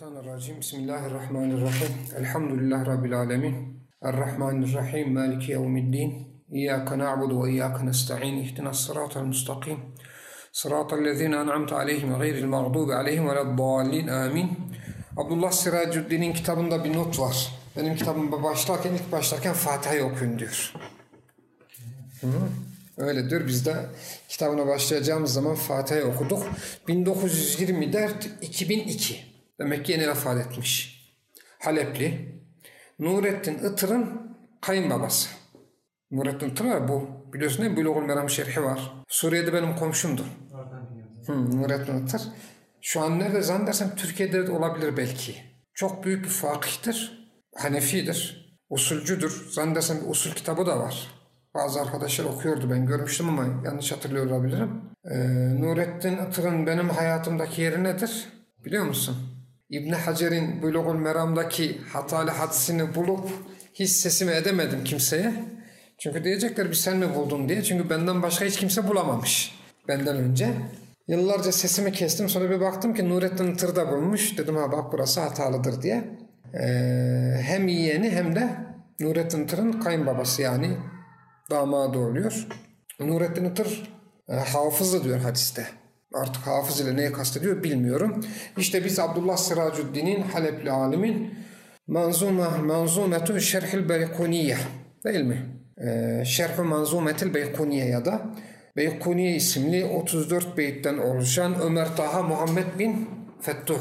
Mineşşeytanirracim. Bismillahirrahmanirrahim. Elhamdülillah Rabbil alemin. Errahmanirrahim. Maliki yevmiddin. İyyâke na'budu ve iyyâke nesta'in. İhdinas sıratal mustakim. Sıratal lezîne en'amte aleyhim gayril mağdubi aleyhim veleddâllin. Amin. Abdullah Siracuddin'in kitabında bir not var. Benim kitabıma başlarken ilk başlarken Fatiha'yı okuyun diyor. Hı? Öyle diyor. Biz de kitabına başlayacağımız zaman Fatiha'yı okuduk. 1924 2002. Demek ki yeni vefat etmiş. Halepli. Nurettin Itır'ın kayınbabası. Nurettin Itır var bu. Biliyorsun değil mi? Bulugul Meram şerhi var. Suriye'de benim komşumdu. Hı, Nurettin Itır. Şu an nerede zannedersem Türkiye'de de olabilir belki. Çok büyük bir fakihtir. Hanefidir. Usulcüdür. Zannedersem bir usul kitabı da var. Bazı arkadaşlar okuyordu ben görmüştüm ama yanlış hatırlıyor olabilirim. Ee, Nurettin Itır'ın benim hayatımdaki yeri nedir? Biliyor musun? İbn Hacer'in Bulugul Meram'daki hatalı hadisini bulup hiç sesimi edemedim kimseye. Çünkü diyecekler bir sen mi buldun diye. Çünkü benden başka hiç kimse bulamamış benden önce. Yıllarca sesimi kestim sonra bir baktım ki Nurettin Itır'da bulmuş. Dedim ha bak burası hatalıdır diye. Ee, hem yeğeni hem de Nurettin Itır'ın kayınbabası yani damadı oluyor. Nurettin Itır e, hafızı diyor hadiste. Artık hafız ile neyi kastediyor bilmiyorum. İşte biz Abdullah Siracuddin'in Halepli alimin Manzuma Manzumetun Şerhil Beykuniye değil mi? Ee, Şerh-ü Manzumetil Beykuniye ya da Beykuniye isimli 34 beyitten oluşan Ömer Taha Muhammed bin Fettuh.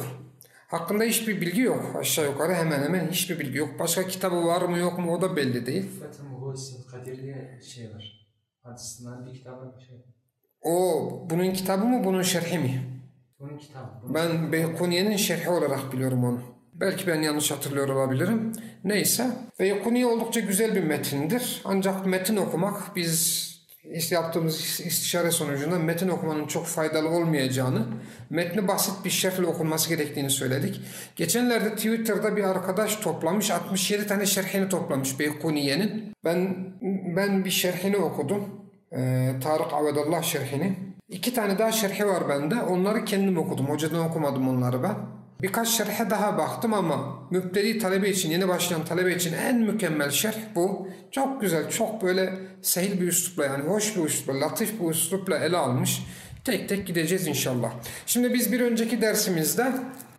Hakkında hiçbir bilgi yok. Aşağı yukarı hemen hemen hiçbir bilgi yok. Başka kitabı var mı yok mu o da belli değil. Fetih Muhsin Kadir diye şey var. Hadisinden bir kitabı şey. O bunun kitabı mı bunun şerhi mi? Bunun kitabı. Bunun Ben Beykuniye'nin şerhi olarak biliyorum onu. Belki ben yanlış hatırlıyor olabilirim. Neyse. Beykuniye oldukça güzel bir metindir. Ancak metin okumak biz yaptığımız istişare sonucunda metin okumanın çok faydalı olmayacağını, metni basit bir şerhle okunması gerektiğini söyledik. Geçenlerde Twitter'da bir arkadaş toplamış, 67 tane şerhini toplamış Beykuniye'nin. Ben ben bir şerhini okudum. Ee, Tarık Avedallah şerhini. İki tane daha şerhi var bende. Onları kendim okudum. Hocadan okumadım onları ben. Birkaç şerhe daha baktım ama müptedi talebe için, yeni başlayan talebe için en mükemmel şerh bu. Çok güzel, çok böyle sehil bir üslupla yani hoş bir üslupla, latif bir üslupla ele almış. Tek tek gideceğiz inşallah. Şimdi biz bir önceki dersimizde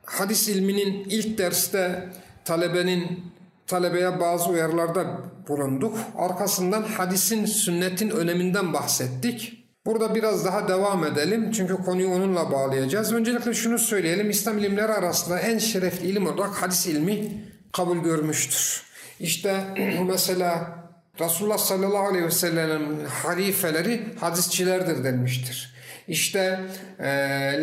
hadis ilminin ilk derste talebenin talebeye bazı uyarılarda bulunduk. Arkasından hadisin, sünnetin öneminden bahsettik. Burada biraz daha devam edelim çünkü konuyu onunla bağlayacağız. Öncelikle şunu söyleyelim. İslam ilimleri arasında en şerefli ilim olarak hadis ilmi kabul görmüştür. İşte mesela Resulullah sallallahu aleyhi ve sellem'in halifeleri hadisçilerdir denmiştir. İşte e,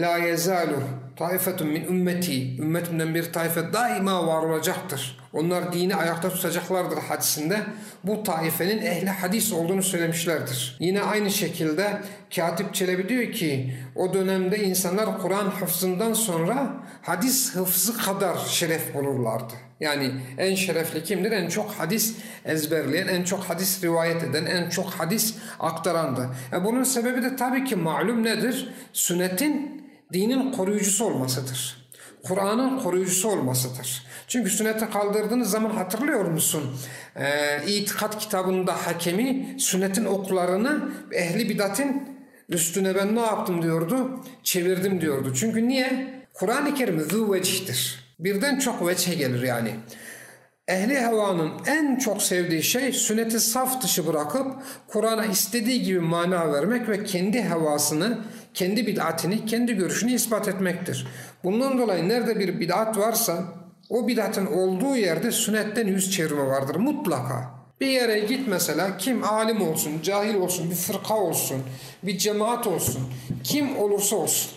la yezalu taifetun min ümmeti ümmetimden bir taife daima var olacaktır. Onlar dini ayakta tutacaklardır hadisinde. Bu taifenin ehli hadis olduğunu söylemişlerdir. Yine aynı şekilde Katip Çelebi diyor ki o dönemde insanlar Kur'an hıfzından sonra hadis hıfzı kadar şeref bulurlardı. Yani en şerefli kimdir? En çok hadis ezberleyen, en çok hadis rivayet eden, en çok hadis aktarandı. E bunun sebebi de tabii ki malum nedir? Sünnetin dinin koruyucusu olmasıdır. Kur'an'ın koruyucusu olmasıdır. Çünkü sünneti kaldırdığınız zaman hatırlıyor musun? Ee, İtikat kitabında hakemi sünnetin oklarını ehli bidatin üstüne ben ne yaptım diyordu? Çevirdim diyordu. Çünkü niye? Kur'an-ı Kerim vecihtir. Birden çok veçhe gelir yani. Ehli hevanın en çok sevdiği şey sünneti saf dışı bırakıp Kur'an'a istediği gibi mana vermek ve kendi hevasını, kendi bid'atini, kendi görüşünü ispat etmektir. Bundan dolayı nerede bir bid'at varsa o bid'atın olduğu yerde sünnetten yüz çevirme vardır mutlaka. Bir yere git mesela kim alim olsun, cahil olsun, bir fırka olsun, bir cemaat olsun, kim olursa olsun.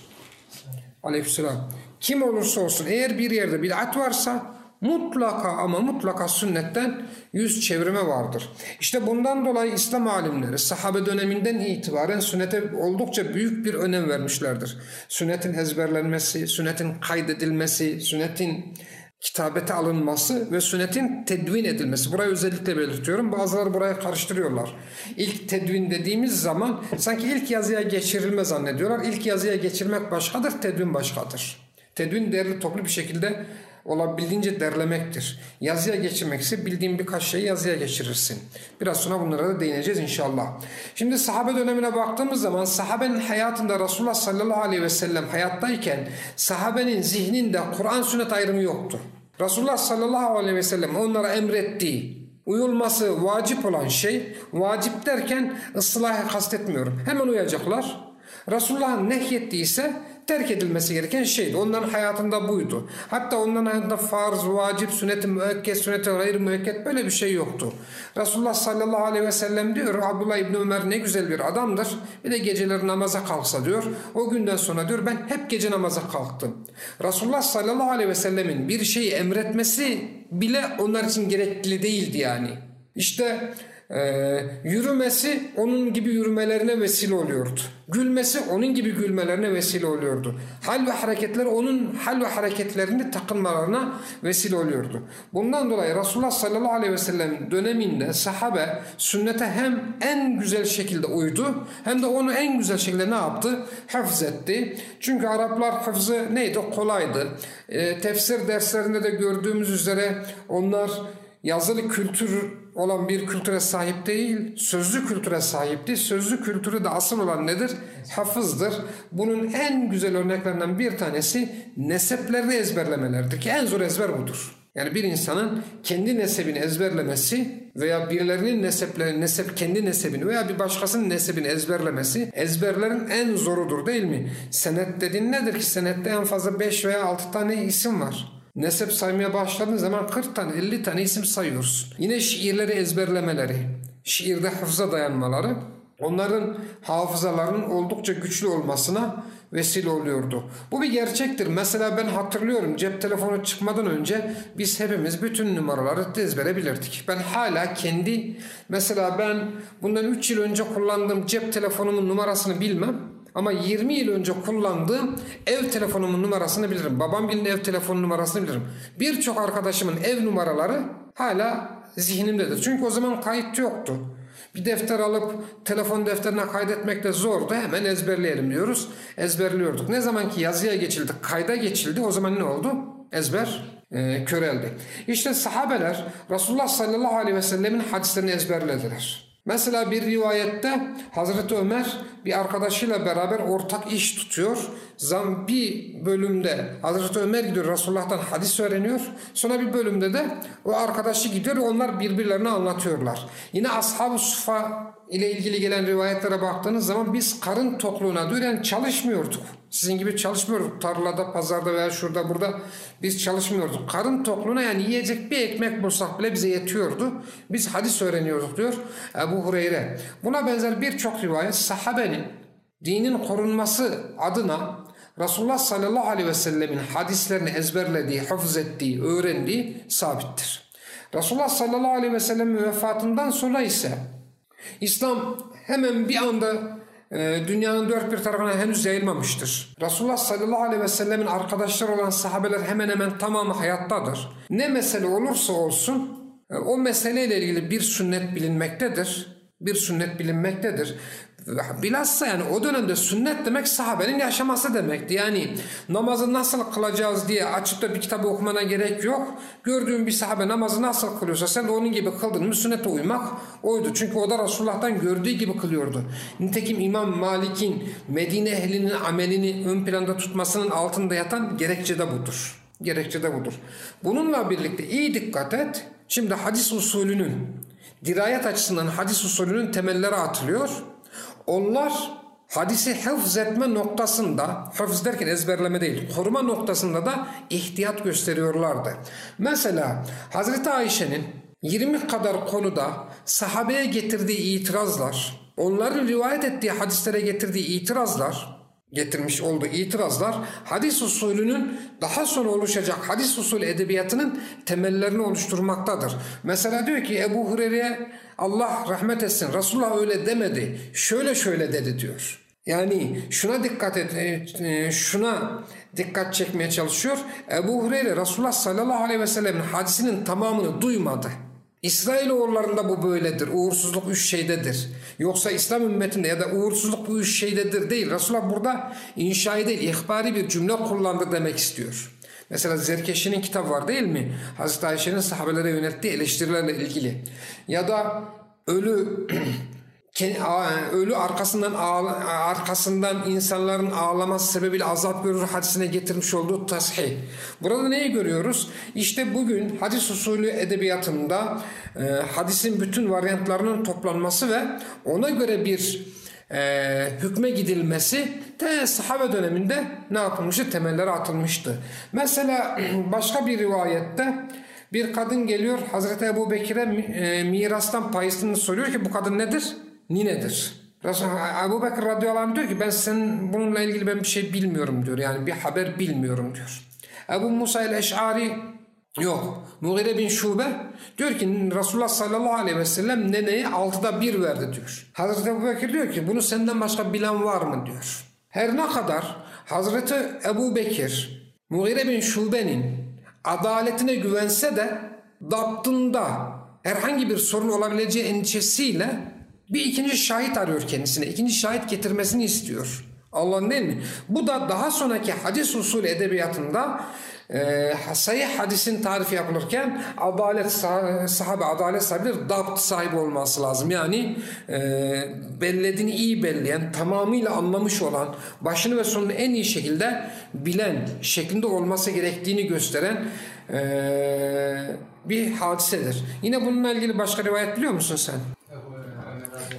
Aleykümselam. Kim olursa olsun eğer bir yerde bid'at varsa mutlaka ama mutlaka sünnetten yüz çevirme vardır. İşte bundan dolayı İslam alimleri sahabe döneminden itibaren sünnete oldukça büyük bir önem vermişlerdir. Sünnetin ezberlenmesi, sünnetin kaydedilmesi, sünnetin kitabete alınması ve sünnetin tedvin edilmesi. Burayı özellikle belirtiyorum. Bazıları buraya karıştırıyorlar. İlk tedvin dediğimiz zaman sanki ilk yazıya geçirilme zannediyorlar. İlk yazıya geçirmek başkadır, tedvin başkadır. Tedvin derli toplu bir şekilde olabildiğince derlemektir. Yazıya geçirmekse bildiğin birkaç şeyi yazıya geçirirsin. Biraz sonra bunlara da değineceğiz inşallah. Şimdi sahabe dönemine baktığımız zaman sahabenin hayatında Resulullah sallallahu aleyhi ve sellem hayattayken sahabenin zihninde Kur'an sünnet ayrımı yoktu. Resulullah sallallahu aleyhi ve sellem onlara emrettiği, uyulması vacip olan şey, vacip derken ıslahı kastetmiyorum. Hemen uyacaklar. Resulullah'ın nehyettiyse terk edilmesi gereken şeydi. Onların hayatında buydu. Hatta onların hayatında farz, vacip, sünnet-i müekket, sünnet-i gayr müekket böyle bir şey yoktu. Resulullah sallallahu aleyhi ve sellem diyor Abdullah İbni Ömer ne güzel bir adamdır. Bir de geceleri namaza kalksa diyor. O günden sonra diyor ben hep gece namaza kalktım. Resulullah sallallahu aleyhi ve sellemin bir şeyi emretmesi bile onlar için gerekli değildi yani. İşte ee, yürümesi onun gibi yürümelerine vesile oluyordu. Gülmesi onun gibi gülmelerine vesile oluyordu. Hal ve hareketleri onun hal ve hareketlerini takınmalarına vesile oluyordu. Bundan dolayı Resulullah sallallahu aleyhi ve sellem döneminde sahabe sünnete hem en güzel şekilde uydu hem de onu en güzel şekilde ne yaptı? Hafız etti. Çünkü Araplar hafızı neydi? Kolaydı. E, tefsir derslerinde de gördüğümüz üzere onlar yazılı kültür olan bir kültüre sahip değil, sözlü kültüre sahipti. Sözlü kültürü de asıl olan nedir? Hafızdır. Bunun en güzel örneklerinden bir tanesi neseplerini ezberlemelerdir ki en zor ezber budur. Yani bir insanın kendi nesebini ezberlemesi veya birilerinin nesepleri, nesep, kendi nesebini veya bir başkasının nesebini ezberlemesi ezberlerin en zorudur değil mi? Senet dediğin nedir ki? Senette en fazla 5 veya 6 tane isim var. Nesep saymaya başladığın zaman 40 tane 50 tane isim sayıyorsun. Yine şiirleri ezberlemeleri, şiirde hafıza dayanmaları onların hafızalarının oldukça güçlü olmasına vesile oluyordu. Bu bir gerçektir. Mesela ben hatırlıyorum cep telefonu çıkmadan önce biz hepimiz bütün numaraları ezbere bilirdik. Ben hala kendi mesela ben bundan 3 yıl önce kullandığım cep telefonumun numarasını bilmem. Ama 20 yıl önce kullandığım ev telefonumun numarasını bilirim. Babam bilin ev telefonu numarasını bilirim. Birçok arkadaşımın ev numaraları hala zihnimdedir. Çünkü o zaman kayıt yoktu. Bir defter alıp telefon defterine kaydetmek de zordu. Hemen ezberleyelim diyoruz. Ezberliyorduk. Ne zaman ki yazıya geçildi, kayda geçildi o zaman ne oldu? Ezber e, köreldi. İşte sahabeler Resulullah sallallahu aleyhi ve sellemin hadislerini ezberlediler. Mesela bir rivayette Hazreti Ömer bir arkadaşıyla beraber ortak iş tutuyor. Zam bir bölümde Hazreti Ömer gidiyor Resulullah'tan hadis öğreniyor. Sonra bir bölümde de o arkadaşı gidiyor onlar birbirlerine anlatıyorlar. Yine Ashab-ı Sufa ile ilgili gelen rivayetlere baktığınız zaman biz karın tokluğuna diyor çalışmıyorduk. Sizin gibi çalışmıyorduk. Tarlada, pazarda veya şurada burada biz çalışmıyorduk. Karın tokluğuna yani yiyecek bir ekmek bulsak bile bize yetiyordu. Biz hadis öğreniyorduk diyor Ebu Hureyre. Buna benzer birçok rivayet sahabenin dinin korunması adına Resulullah sallallahu aleyhi ve sellemin hadislerini ezberlediği, hafız ettiği, öğrendiği sabittir. Resulullah sallallahu aleyhi ve sellemin vefatından sonra ise İslam hemen bir anda e, dünyanın dört bir tarafına henüz yayılmamıştır. Resulullah sallallahu aleyhi ve sellemin arkadaşları olan sahabeler hemen hemen tamamı hayattadır. Ne mesele olursa olsun e, o meseleyle ilgili bir sünnet bilinmektedir. Bir sünnet bilinmektedir. Bilhassa yani o dönemde sünnet demek sahabenin yaşaması demekti. Yani namazı nasıl kılacağız diye açıp da bir kitabı okumana gerek yok. Gördüğün bir sahabe namazı nasıl kılıyorsa sen de onun gibi kıldın mı sünnete uymak oydu. Çünkü o da Resulullah'tan gördüğü gibi kılıyordu. Nitekim İmam Malik'in Medine ehlinin amelini ön planda tutmasının altında yatan gerekçe de budur. Gerekçe de budur. Bununla birlikte iyi dikkat et. Şimdi hadis usulünün dirayet açısından hadis usulünün temelleri atılıyor. Onlar hadisi hafız etme noktasında, hafız derken ezberleme değil, koruma noktasında da ihtiyat gösteriyorlardı. Mesela Hazreti Ayşe'nin 20 kadar konuda sahabeye getirdiği itirazlar, onların rivayet ettiği hadislere getirdiği itirazlar, getirmiş olduğu itirazlar hadis usulünün daha sonra oluşacak hadis usul edebiyatının temellerini oluşturmaktadır. Mesela diyor ki Ebu Hureyre Allah rahmet etsin Resulullah öyle demedi şöyle şöyle dedi diyor. Yani şuna dikkat et, e, e, şuna dikkat çekmeye çalışıyor. Ebu Hureyre Resulullah sallallahu aleyhi ve sellem'in hadisinin tamamını duymadı. İsrailoğullarında bu böyledir. Uğursuzluk üç şeydedir. Yoksa İslam ümmetinde ya da uğursuzluk bu üç şeydedir değil. Resulullah burada inşai değil, ihbari bir cümle kullandı demek istiyor. Mesela Zerkeşi'nin kitabı var değil mi? Hazreti Ayşe'nin sahabelere yönelttiği eleştirilerle ilgili. Ya da ölü ölü arkasından arkasından insanların ağlaması sebebiyle azap görür hadisine getirmiş olduğu tasih. Burada neyi görüyoruz? İşte bugün hadis usulü edebiyatında e, hadisin bütün varyantlarının toplanması ve ona göre bir e, hükme gidilmesi te sahabe döneminde ne yapılmıştı? Temelleri atılmıştı. Mesela başka bir rivayette bir kadın geliyor Hazreti Ebu Bekir'e e, mirastan payısını soruyor ki bu kadın nedir? Ninedir. Ebu Bekir radıyallahu anh diyor ki ben sen bununla ilgili ben bir şey bilmiyorum diyor. Yani bir haber bilmiyorum diyor. Ebu Musa el-Eş'ari yok. Mughire bin Şube diyor ki Resulullah sallallahu aleyhi ve sellem neneye altıda bir verdi diyor. Hazreti Ebu Bekir diyor ki bunu senden başka bilen var mı diyor. Her ne kadar Hazreti Ebu Bekir Mughire bin Şube'nin adaletine güvense de daptında herhangi bir sorun olabileceği endişesiyle bir ikinci şahit arıyor kendisine. İkinci şahit getirmesini istiyor. Allah'ın değil mi? Bu da daha sonraki hadis usulü edebiyatında e, sayı hadisin tarifi yapılırken adalet sahabe adalet sahibi dapt sahibi olması lazım. Yani e, bellediğini iyi belleyen, tamamıyla anlamış olan, başını ve sonunu en iyi şekilde bilen şeklinde olması gerektiğini gösteren e, bir hadisedir. Yine bununla ilgili başka rivayet biliyor musun sen?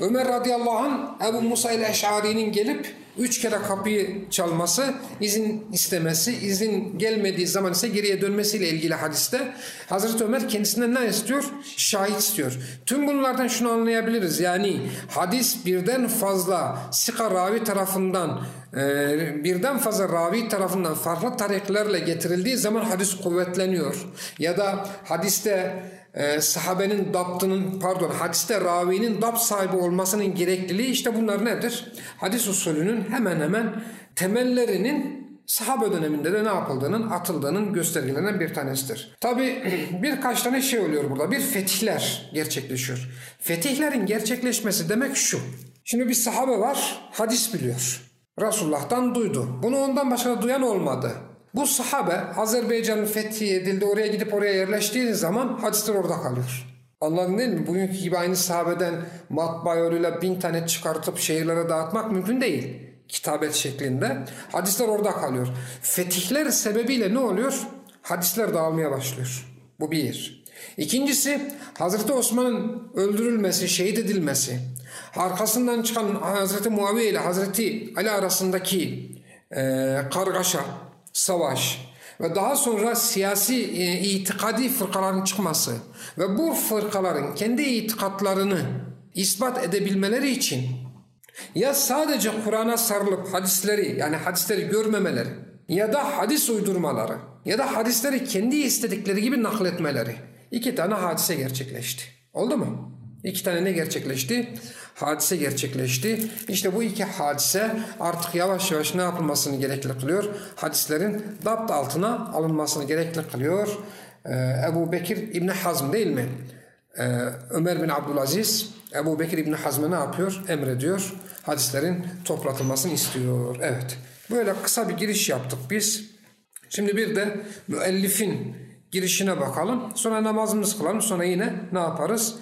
Ömer radıyallahu anh Ebu Musa ile Eş'ari'nin gelip üç kere kapıyı çalması, izin istemesi, izin gelmediği zaman ise geriye dönmesiyle ilgili hadiste Hazreti Ömer kendisinden ne istiyor? Şahit istiyor. Tüm bunlardan şunu anlayabiliriz. Yani hadis birden fazla sika ravi tarafından e, birden fazla ravi tarafından farklı tariklerle getirildiği zaman hadis kuvvetleniyor. Ya da hadiste e, sahabenin daptının pardon hadiste ravinin dap sahibi olmasının gerekliliği işte bunlar nedir? Hadis usulünün hemen hemen temellerinin sahabe döneminde de ne yapıldığının atıldığının göstergelerinden bir tanesidir. Tabi birkaç tane şey oluyor burada. Bir fetihler gerçekleşiyor. Fetihlerin gerçekleşmesi demek şu. Şimdi bir sahabe var hadis biliyor. Resulullah'tan duydu. Bunu ondan başka duyan olmadı. Bu sahabe Azerbaycan'ın fethi edildi oraya gidip oraya yerleştiği zaman hadisler orada kalıyor. Anladın değil mi? Bugünkü gibi aynı sahabeden matbaa yoluyla bin tane çıkartıp şehirlere dağıtmak mümkün değil. Kitabet şeklinde. Hadisler orada kalıyor. Fetihler sebebiyle ne oluyor? Hadisler dağılmaya başlıyor. Bu bir. İkincisi Hazreti Osman'ın öldürülmesi, şehit edilmesi. Arkasından çıkan Hazreti Muaviye ile Hazreti Ali arasındaki e, kargaşa, savaş ve daha sonra siyasi e, itikadi fırkaların çıkması ve bu fırkaların kendi itikatlarını ispat edebilmeleri için ya sadece Kur'an'a sarılıp hadisleri yani hadisleri görmemeleri ya da hadis uydurmaları ya da hadisleri kendi istedikleri gibi nakletmeleri iki tane hadise gerçekleşti. Oldu mu? İki tane ne gerçekleşti? Hadise gerçekleşti. İşte bu iki hadise artık yavaş yavaş ne yapılmasını gerekli kılıyor? Hadislerin dapt altına alınmasını gerekli kılıyor. Ee, Ebu Bekir İbni Hazm değil mi? Ee, Ömer bin Abdülaziz Ebu Bekir İbni Hazm'e ne yapıyor? Emrediyor. Hadislerin toplatılmasını istiyor. Evet. Böyle kısa bir giriş yaptık biz. Şimdi bir de müellifin girişine bakalım. Sonra namazımızı kılalım. Sonra yine ne yaparız?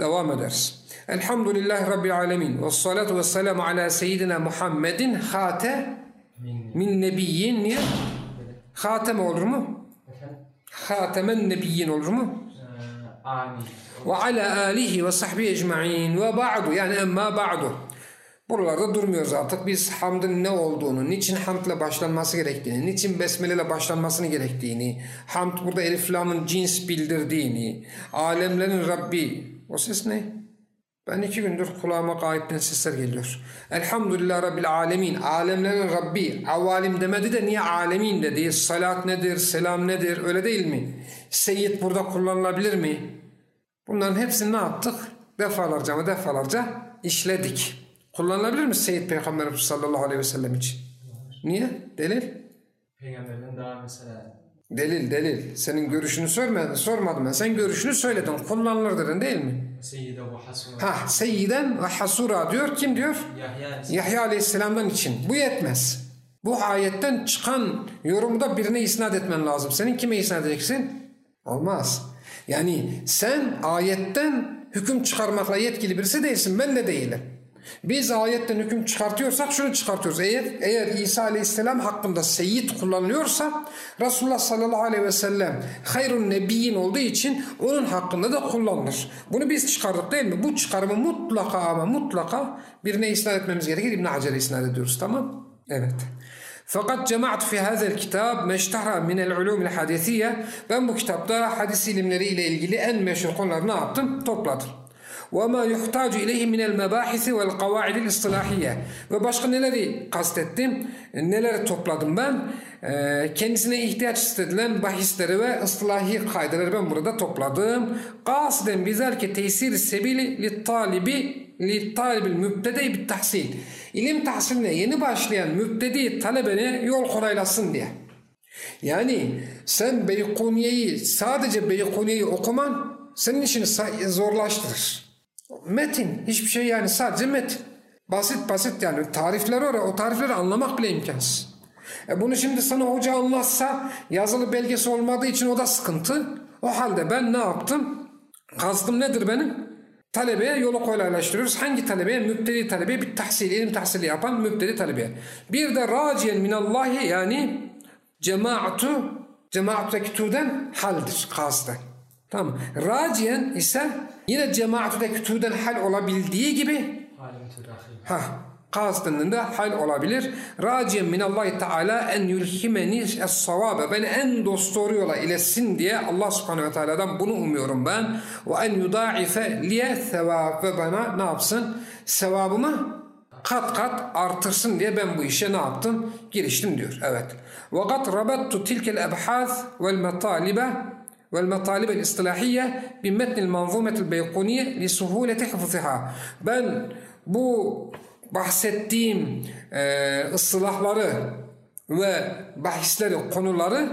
Devam ederiz. Elhamdülillahi Rabbil alemin. Ve salatu ve selamu ala seyyidina Muhammedin hate min nebiyyin. Niye? Hatem olur mu? Hatemen nebiyyin olur mu? Ee, amin. Ve ala alihi ve sahbihi ecma'in ve ba'du yani emma ba'du. Buralarda durmuyoruz artık. Biz hamdın ne olduğunu, niçin hamdla başlanması gerektiğini, niçin besmele ile başlanmasını gerektiğini, hamd burada elif lamın cins bildirdiğini, alemlerin Rabbi, o ses ne? Ben iki gündür kulağıma gayipten sesler geliyor. Elhamdülillah Rabbil Alemin. Alemlerin Rabbi. Avalim demedi de niye alemin dedi? Salat nedir? Selam nedir? Öyle değil mi? Seyyid burada kullanılabilir mi? Bunların hepsini ne yaptık? Defalarca mı defalarca işledik. Kullanılabilir mi Seyyid Peygamberimiz sallallahu aleyhi ve sellem için? Niye? Delil? Peygamberden daha mesela Delil delil. Senin görüşünü sormadım, sormadım ben. Sen görüşünü söyledin. Kullanılır dedin değil mi? Seyyide ve hasura. Ha seyyiden ve hasura diyor. Kim diyor? Yahya Yahya Aleyhisselam'dan için. Bu yetmez. Bu ayetten çıkan yorumu da birine isnat etmen lazım. Senin kime isnat edeceksin? Olmaz. Yani sen ayetten hüküm çıkarmakla yetkili birisi değilsin. Ben de değilim. Biz ayetten hüküm çıkartıyorsak şunu çıkartıyoruz. Eğer, eğer İsa Aleyhisselam hakkında seyyid kullanılıyorsa Resulullah sallallahu aleyhi ve sellem hayrun nebiyyin olduğu için onun hakkında da kullanılır. Bunu biz çıkardık değil mi? Bu çıkarımı mutlaka ama mutlaka birine isnat etmemiz gerekir. İbn Hacer'e isnat ediyoruz tamam? Evet. Fakat cemaat fi hazel kitab meştahra min el ulum hadisiye. Ben bu kitapta hadis ilimleri ile ilgili en meşhur konuları ne yaptım? Topladım. وما يحتاج إليه من المباحث والقواعد الإصطلاحية ve başka neleri kastettim, neleri topladım ben, ee, kendisine ihtiyaç istedilen bahisleri ve ıslahi kaideleri ben burada topladım. Kasden bizerke tesir sebili li talibi li talibil mübtede bit tahsil. İlim tahsiline yeni başlayan mübtedi talebene yol kolaylasın diye. Yani sen Beykuniye'yi sadece Beykuniye'yi okuman senin işini zorlaştırır. Metin. Hiçbir şey yani sadece metin. Basit basit yani tarifler oraya o tarifleri anlamak bile imkansız. E bunu şimdi sana hoca anlatsa yazılı belgesi olmadığı için o da sıkıntı. O halde ben ne yaptım? Kastım nedir benim? Talebeye yolu kolaylaştırıyoruz. Hangi talebeye? Mübtedi talebeye bir tahsil, ilim tahsili yapan mübtedi talebeye. Bir de raciyen minallahi yani cemaatu cemaatdaki tuğden haldir kastı. Tamam. Raciyen ise yine cemaatüdeki tüyden hal olabildiği gibi ha kastının da hal olabilir. Raciyen minallahi teala en yulhimeni es-savabe. Beni en dost doğru yola iletsin diye Allah subhanehu ve teala'dan bunu umuyorum ben. Ve en yudaife liye sevab ve bana ne yapsın? Sevabımı kat kat artırsın diye ben bu işe ne yaptım? Giriştim diyor. Evet. Ve kat rabattu tilkel ebhaz vel metalibe والمطالب الاصطلاحية بمتن المنظومة البيقونية لسهولة حفظها. Ben bu bahsettiğim e, ıslahları ve bahisleri, konuları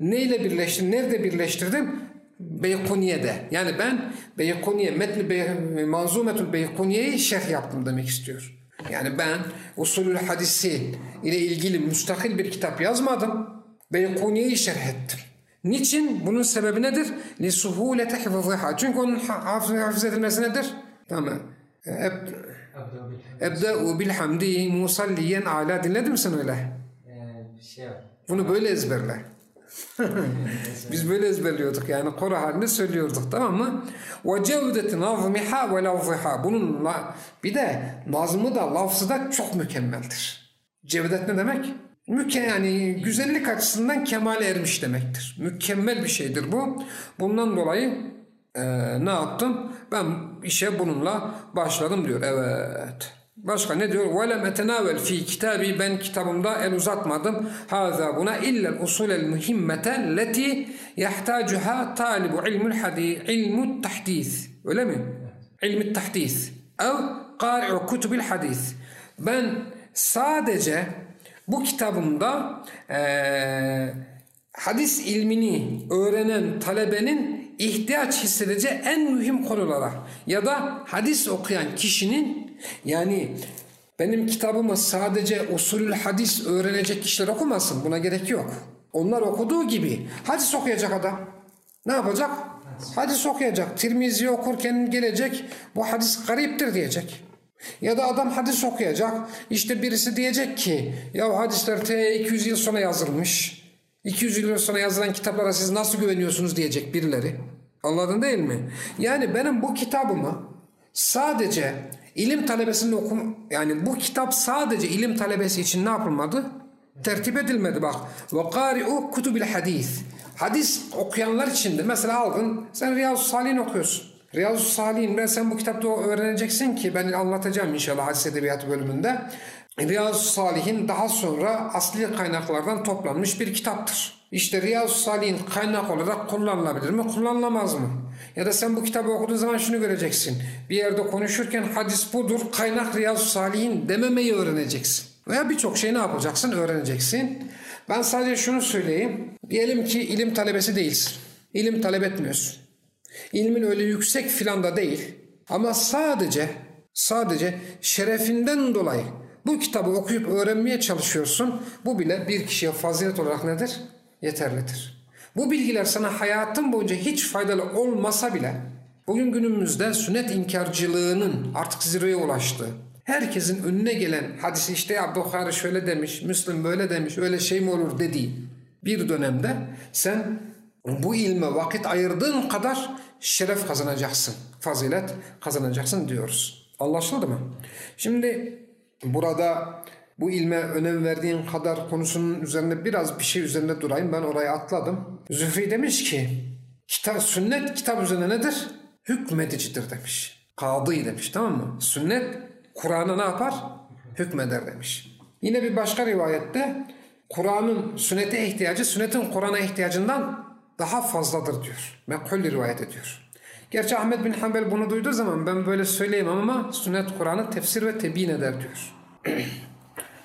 neyle birleştirdim, nerede birleştirdim? Beykuniye'de. Yani ben Beykuniye, metni Bey, Manzumetul Beykuniye'yi şerh yaptım demek istiyor. Yani ben usulül hadisi ile ilgili müstakil bir kitap yazmadım. Beykuniye'yi şerh ettim. Niçin? Bunun sebebi nedir? Suhulete hifziha. Çünkü onun hafız, edilmesi nedir? Tamam. Ebde'u bilhamdi musalliyen ala dinledin mi sen öyle? Ee, şey. Bunu böyle ezberle. Biz böyle ezberliyorduk yani koro halinde söylüyorduk tamam mı? Ve cevdeti nazmiha ve lafziha. Bunun bir de nazmı da lafzı da çok mükemmeldir. Cevdet ne demek? Müke yani güzellik açısından kemale ermiş demektir. Mükemmel bir şeydir bu. Bundan dolayı e, ne yaptım? Ben işe bununla başladım diyor. Evet. Başka ne diyor? وَلَمْ اَتَنَاوَلْ fi kitabi Ben kitabımda el uzatmadım. هَذَا buna اِلَّا الْاُصُولَ الْمُهِمَّةَ الَّتِي يَحْتَاجُهَا طَالِبُ عِلْمُ الْحَدِيثِ عِلْمُ التَّحْدِيثِ Öyle mi? İlmi التَّحْدِيث ev قَارِعُ كُتُبِ الْحَدِيثِ Ben sadece bu kitabımda ee, hadis ilmini öğrenen talebenin ihtiyaç hissedeceği en mühim konulara ya da hadis okuyan kişinin yani benim kitabımı sadece usulül hadis öğrenecek kişiler okumasın. Buna gerek yok. Onlar okuduğu gibi hadis okuyacak adam. Ne yapacak? Hadis okuyacak. Tirmizi okurken gelecek. Bu hadis gariptir diyecek. Ya da adam hadis okuyacak. İşte birisi diyecek ki ya hadisler te 200 yıl sonra yazılmış. 200 yıl sonra yazılan kitaplara siz nasıl güveniyorsunuz diyecek birileri. Anladın değil mi? Yani benim bu kitabımı sadece ilim talebesinin okum yani bu kitap sadece ilim talebesi için ne yapılmadı? Tertip edilmedi bak. Ve kari'u kutubil hadis. Hadis okuyanlar içindir. Mesela aldın sen Riyazu Salih'in okuyorsun. Riyazu Salih'in ben sen bu kitapta öğreneceksin ki ben anlatacağım inşallah hadis edebiyatı bölümünde. Riyazu Salih'in daha sonra asli kaynaklardan toplanmış bir kitaptır. İşte Riyazu Salih'in kaynak olarak kullanılabilir mi, kullanılamaz mı? Ya da sen bu kitabı okuduğun zaman şunu göreceksin. Bir yerde konuşurken hadis budur, kaynak Riyazu Salih'in dememeyi öğreneceksin. Veya birçok şey ne yapacaksın? Öğreneceksin. Ben sadece şunu söyleyeyim. Diyelim ki ilim talebesi değilsin. İlim talep etmiyorsun. İlmin öyle yüksek filan da değil. Ama sadece sadece şerefinden dolayı bu kitabı okuyup öğrenmeye çalışıyorsun. Bu bile bir kişiye fazilet olarak nedir? Yeterlidir. Bu bilgiler sana hayatın boyunca hiç faydalı olmasa bile bugün günümüzde sünnet inkarcılığının artık zirveye ulaştığı, herkesin önüne gelen hadisi işte ya Bukhari şöyle demiş, Müslim böyle demiş, öyle şey mi olur dediği bir dönemde sen bu ilme vakit ayırdığın kadar şeref kazanacaksın, fazilet kazanacaksın diyoruz. Anlaşıldı mı? Şimdi burada bu ilme önem verdiğin kadar konusunun üzerinde biraz bir şey üzerinde durayım. Ben oraya atladım. Zühri demiş ki kitap, sünnet kitap üzerine nedir? Hükmedicidir demiş. Kadı demiş tamam mı? Sünnet Kur'an'a ne yapar? Hükmeder demiş. Yine bir başka rivayette Kur'an'ın sünnete ihtiyacı sünnetin Kur'an'a ihtiyacından daha fazladır diyor. Mekhul rivayet ediyor. Gerçi Ahmet bin Hanbel bunu duyduğu zaman ben böyle söyleyemem ama sünnet Kur'an'ı tefsir ve tebyin eder diyor.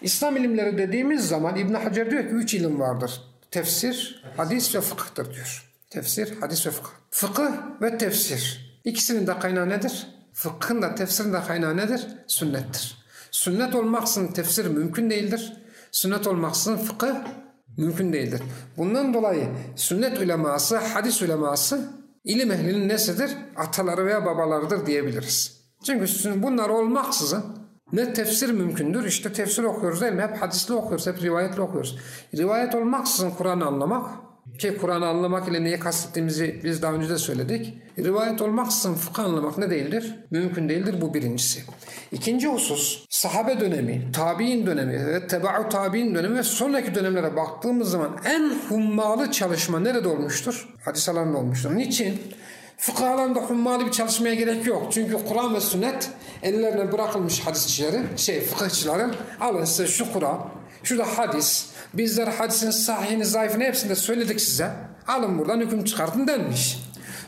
İslam ilimleri dediğimiz zaman İbn Hacer diyor ki üç ilim vardır. Tefsir, hadis ve fıkıhtır diyor. Tefsir, hadis ve fıkıh. Fıkıh ve tefsir. İkisinin de kaynağı nedir? Fıkhın da tefsirin de kaynağı nedir? Sünnettir. Sünnet olmaksızın tefsir mümkün değildir. Sünnet olmaksızın fıkıh mümkün değildir. Bundan dolayı sünnet uleması, hadis uleması ilim ehlinin nesidir? Ataları veya babalarıdır diyebiliriz. Çünkü bunlar olmaksızın ne tefsir mümkündür? İşte tefsir okuyoruz değil mi? Hep hadisli okuyoruz, hep rivayetli okuyoruz. Rivayet olmaksızın Kur'an'ı anlamak ki Kur'an'ı anlamak ile niye kastettiğimizi biz daha önce de söyledik. Rivayet olmaksızın fıkıh anlamak ne değildir? Mümkün değildir bu birincisi. İkinci husus sahabe dönemi, tabi'in dönemi ve teba'u tabi'in dönemi ve sonraki dönemlere baktığımız zaman en hummalı çalışma nerede olmuştur? Hadis alanında olmuştur. Niçin? Fıkıh alanında hummalı bir çalışmaya gerek yok. Çünkü Kur'an ve sünnet ellerine bırakılmış hadisçilerin, şey fıkıhçıların alın size şu Kur'an, şu da hadis. Bizler hadisin sahihini, zayıfını hepsini de söyledik size. Alın buradan hüküm çıkartın denmiş.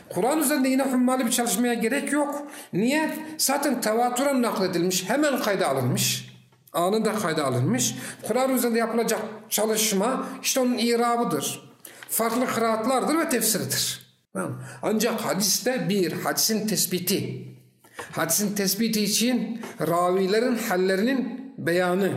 Kur'an üzerinde yine hummalı bir çalışmaya gerek yok. Niye? Zaten tevatüren nakledilmiş, hemen kayda alınmış. Anında kayda alınmış. Kur'an üzerinde yapılacak çalışma işte onun irabıdır. Farklı kıraatlardır ve tefsiridir. Ancak hadiste bir, hadisin tespiti. Hadisin tespiti için ravilerin hallerinin beyanı.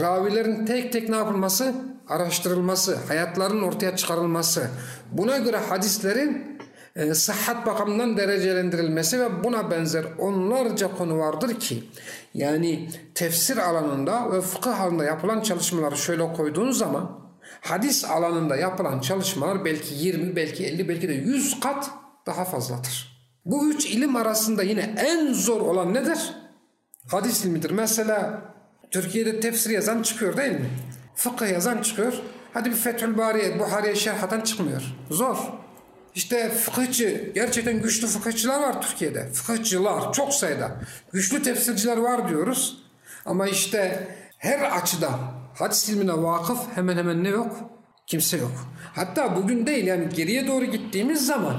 Ravilerin tek tek ne yapılması? Araştırılması, hayatlarının ortaya çıkarılması. Buna göre hadislerin e, sıhhat bakımından derecelendirilmesi ve buna benzer onlarca konu vardır ki yani tefsir alanında ve fıkıh alanında yapılan çalışmaları şöyle koyduğun zaman hadis alanında yapılan çalışmalar belki 20, belki 50, belki de 100 kat daha fazladır. Bu üç ilim arasında yine en zor olan nedir? Hadis ilmidir. Mesela Türkiye'de tefsir yazan çıkıyor değil mi? Fıkıh yazan çıkıyor. Hadi bir Fethül Bari'ye, Buhari'ye şerh çıkmıyor. Zor. İşte fıkıhçı, gerçekten güçlü fıkıhçılar var Türkiye'de. Fıkıhçılar çok sayıda. Güçlü tefsirciler var diyoruz. Ama işte her açıdan hadis ilmine vakıf hemen hemen ne yok? Kimse yok. Hatta bugün değil yani geriye doğru gittiğimiz zaman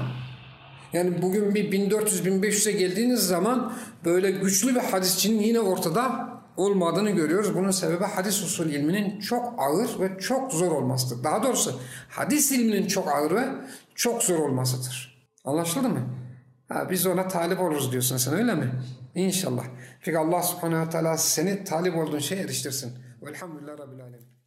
yani bugün bir 1400-1500'e geldiğiniz zaman böyle güçlü bir hadisçinin yine ortada olmadığını görüyoruz. Bunun sebebi hadis usul ilminin çok ağır ve çok zor olmasıdır. Daha doğrusu hadis ilminin çok ağır ve çok zor olmasıdır. Anlaşıldı mı? Ha, biz ona talip oluruz diyorsun sen öyle mi? İnşallah. Peki Allah subhanehu ve teala seni talip olduğun şeye eriştirsin. Velhamdülillah Rabbil Alemin.